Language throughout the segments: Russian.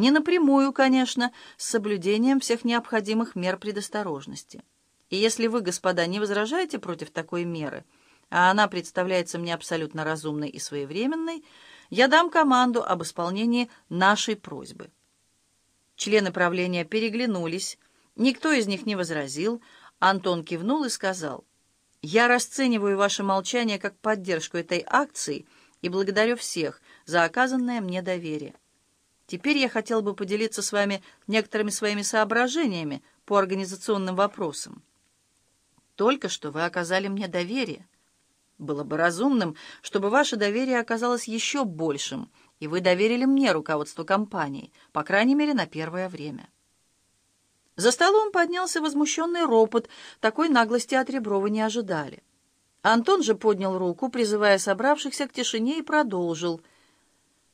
Не напрямую, конечно, с соблюдением всех необходимых мер предосторожности. И если вы, господа, не возражаете против такой меры, а она представляется мне абсолютно разумной и своевременной, я дам команду об исполнении нашей просьбы. Члены правления переглянулись, никто из них не возразил, Антон кивнул и сказал, «Я расцениваю ваше молчание как поддержку этой акции и благодарю всех за оказанное мне доверие. Теперь я хотел бы поделиться с вами некоторыми своими соображениями по организационным вопросам. Только что вы оказали мне доверие. Было бы разумным, чтобы ваше доверие оказалось еще большим, и вы доверили мне руководство компании, по крайней мере, на первое время. За столом поднялся возмущенный ропот, такой наглости от Реброва не ожидали. Антон же поднял руку, призывая собравшихся к тишине, и продолжил —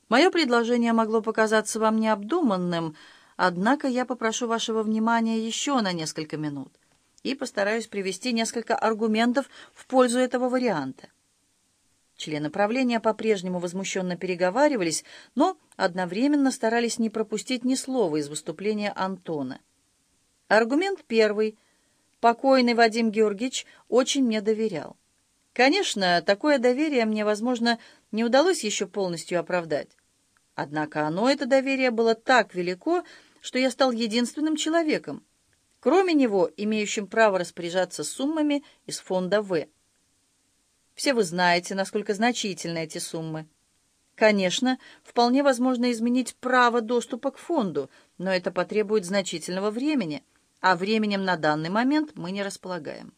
Мое предложение могло показаться вам необдуманным, однако я попрошу вашего внимания еще на несколько минут и постараюсь привести несколько аргументов в пользу этого варианта. Члены правления по-прежнему возмущенно переговаривались, но одновременно старались не пропустить ни слова из выступления Антона. Аргумент первый. Покойный Вадим Георгиевич очень мне доверял. Конечно, такое доверие мне, возможно, не удалось еще полностью оправдать. Однако оно, это доверие, было так велико, что я стал единственным человеком, кроме него, имеющим право распоряжаться суммами из фонда В. Все вы знаете, насколько значительны эти суммы. Конечно, вполне возможно изменить право доступа к фонду, но это потребует значительного времени, а временем на данный момент мы не располагаем.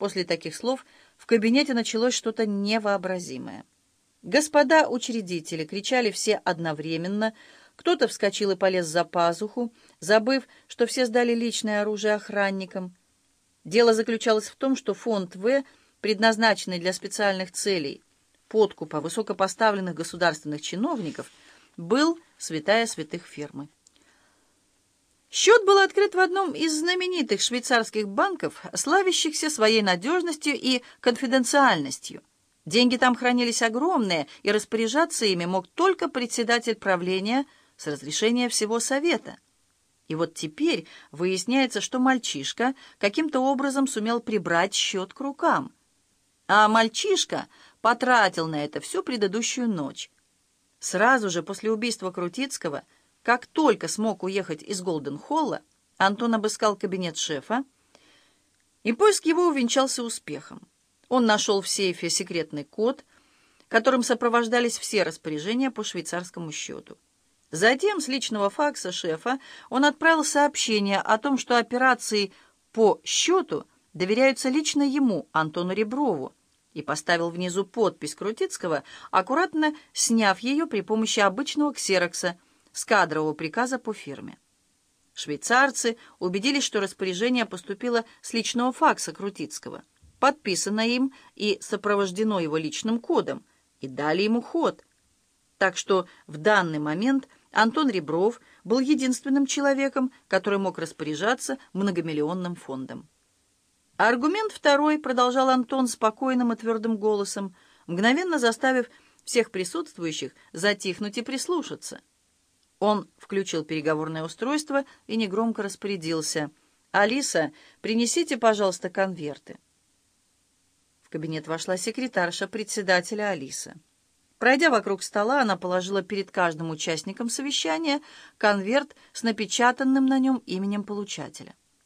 После таких слов в кабинете началось что-то невообразимое. Господа учредители кричали все одновременно, кто-то вскочил и полез за пазуху, забыв, что все сдали личное оружие охранникам. Дело заключалось в том, что фонд В, предназначенный для специальных целей подкупа высокопоставленных государственных чиновников, был святая святых фирмы. Счет был открыт в одном из знаменитых швейцарских банков, славящихся своей надежностью и конфиденциальностью. Деньги там хранились огромные, и распоряжаться ими мог только председатель правления с разрешения всего совета. И вот теперь выясняется, что мальчишка каким-то образом сумел прибрать счет к рукам. А мальчишка потратил на это всю предыдущую ночь. Сразу же после убийства Крутицкого – как только смог уехать из Голден-Холла, Антон обыскал кабинет шефа, и поиск его увенчался успехом. Он нашел в сейфе секретный код, которым сопровождались все распоряжения по швейцарскому счету. Затем с личного факса шефа он отправил сообщение о том, что операции по счету доверяются лично ему, Антону Реброву, и поставил внизу подпись Крутицкого, аккуратно сняв ее при помощи обычного ксерокса – с кадрового приказа по фирме. Швейцарцы убедились, что распоряжение поступило с личного факса Крутицкого, подписано им и сопровождено его личным кодом, и дали ему ход. Так что в данный момент Антон Ребров был единственным человеком, который мог распоряжаться многомиллионным фондом. аргумент второй, продолжал Антон спокойным и твердым голосом, мгновенно заставив всех присутствующих затихнуть и прислушаться — он включил переговорное устройство и негромко распорядился. «Алиса, принесите, пожалуйста, конверты». В кабинет вошла секретарша председателя Алиса. Пройдя вокруг стола, она положила перед каждым участником совещания конверт с напечатанным на нем именем получателя.